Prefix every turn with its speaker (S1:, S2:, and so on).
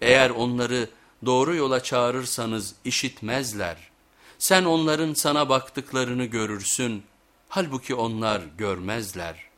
S1: Eğer onları doğru yola çağırırsanız işitmezler. Sen onların sana baktıklarını görürsün, halbuki onlar görmezler.''